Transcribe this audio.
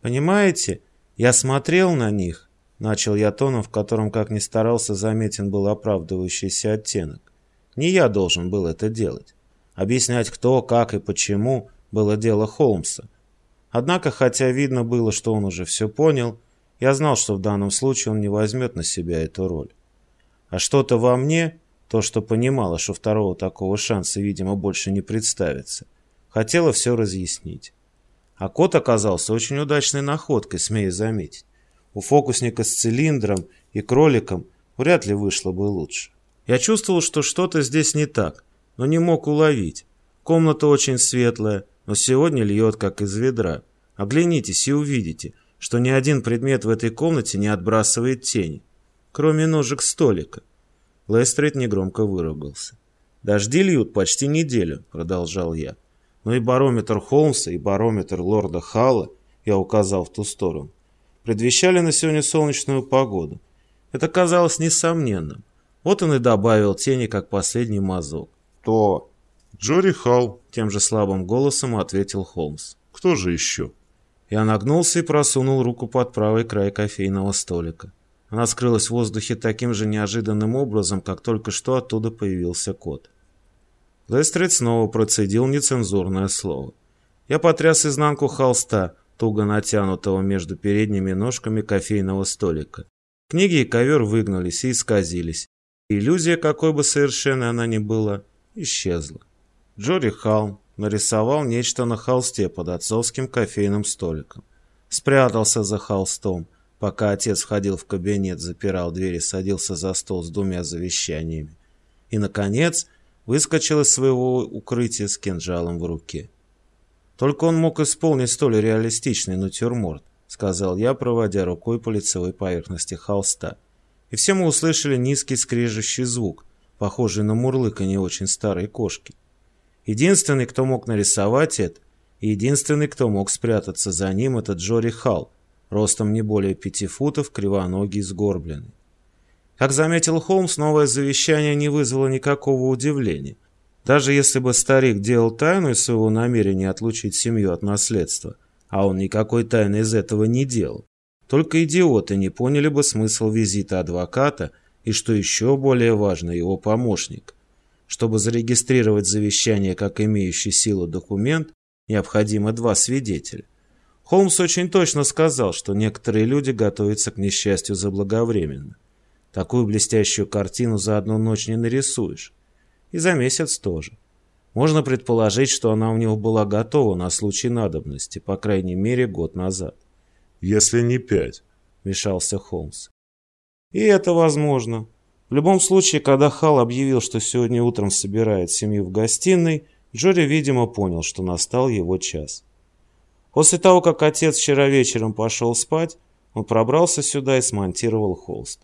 Понимаете, я смотрел на них, начал я тоном, в котором, как ни старался, заметен был оправдывающийся оттенок. Не я должен был это делать. Объяснять кто, как и почему было дело Холмса. Однако, хотя видно было, что он уже все понял, я знал, что в данном случае он не возьмет на себя эту роль. А что-то во мне, то, что понимало, что второго такого шанса, видимо, больше не представится, хотело все разъяснить. А кот оказался очень удачной находкой, смею заметить. У фокусника с цилиндром и кроликом вряд ли вышло бы лучше. Я чувствовал, что что-то здесь не так, но не мог уловить. Комната очень светлая, но сегодня льет, как из ведра. Оглянитесь и увидите, что ни один предмет в этой комнате не отбрасывает тени, кроме ножек столика. Лестрейд негромко выругался. «Дожди льют почти неделю», — продолжал я. Но и барометр Холмса, и барометр лорда Халла, я указал в ту сторону, предвещали на сегодня солнечную погоду. Это казалось несомненным. Вот он и добавил тени, как последний мазок. «То...» «Джори Халл», — тем же слабым голосом ответил Холмс. «Кто же еще?» Я нагнулся и просунул руку под правый край кофейного столика. Она скрылась в воздухе таким же неожиданным образом, как только что оттуда появился кот. Лестрейд снова процедил нецензурное слово. Я потряс изнанку холста, туго натянутого между передними ножками кофейного столика. Книги и ковер выгнались и исказились. Иллюзия, какой бы совершенной она ни была, исчезла. Джори Халм нарисовал нечто на холсте под отцовским кофейным столиком. Спрятался за холстом, пока отец входил в кабинет, запирал дверь и садился за стол с двумя завещаниями. И, наконец, выскочил из своего укрытия с кинжалом в руке. Только он мог исполнить столь реалистичный натюрморт, сказал я, проводя рукой по лицевой поверхности холста. И все мы услышали низкий скрежещий звук, похожий на мурлыканье очень старой кошки. Единственный, кто мог нарисовать это, и единственный, кто мог спрятаться за ним, это Джори Халл, ростом не более пяти футов, кривоногий, сгорбленный. Как заметил Холмс, новое завещание не вызвало никакого удивления. Даже если бы старик делал тайну из своего намерения отлучить семью от наследства, а он никакой тайны из этого не делал, только идиоты не поняли бы смысл визита адвоката и, что еще более важно, его помощник. Чтобы зарегистрировать завещание как имеющий силу документ, необходимо два свидетеля. Холмс очень точно сказал, что некоторые люди готовятся к несчастью заблаговременно. Такую блестящую картину за одну ночь не нарисуешь. И за месяц тоже. Можно предположить, что она у него была готова на случай надобности, по крайней мере, год назад. «Если не пять», — вмешался Холмс. «И это возможно. В любом случае, когда Хал объявил, что сегодня утром собирает семью в гостиной, Джори, видимо, понял, что настал его час. После того, как отец вчера вечером пошел спать, он пробрался сюда и смонтировал холст.